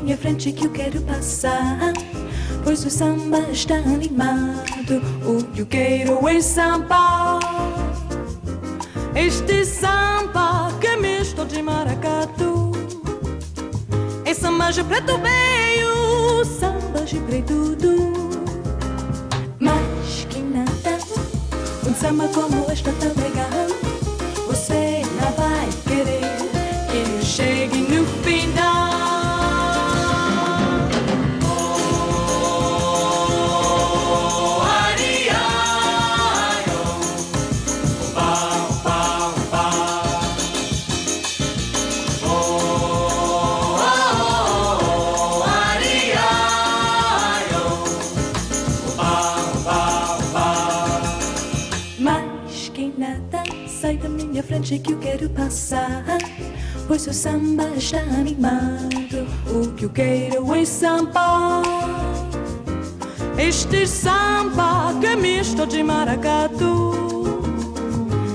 minha frente que eu quero passar. Pois o samba está animado. O que eu quero é samba. Este samba que é misto de maracatu. É samba de preto veio, samba de preto Mas que nada, um samba como esta tá minha frente que eu quero passar. Pois o samba está animado. O que eu quero é samba. Este samba que é misto de maracatu.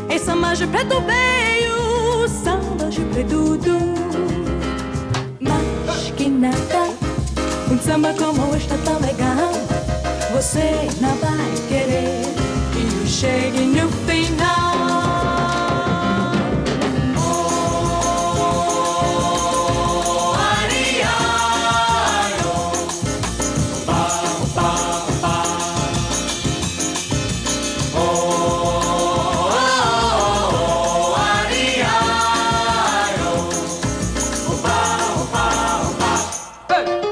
É samba de preto veio, samba de preto. Mas que nada, um samba como este tão legal. Você não vai 但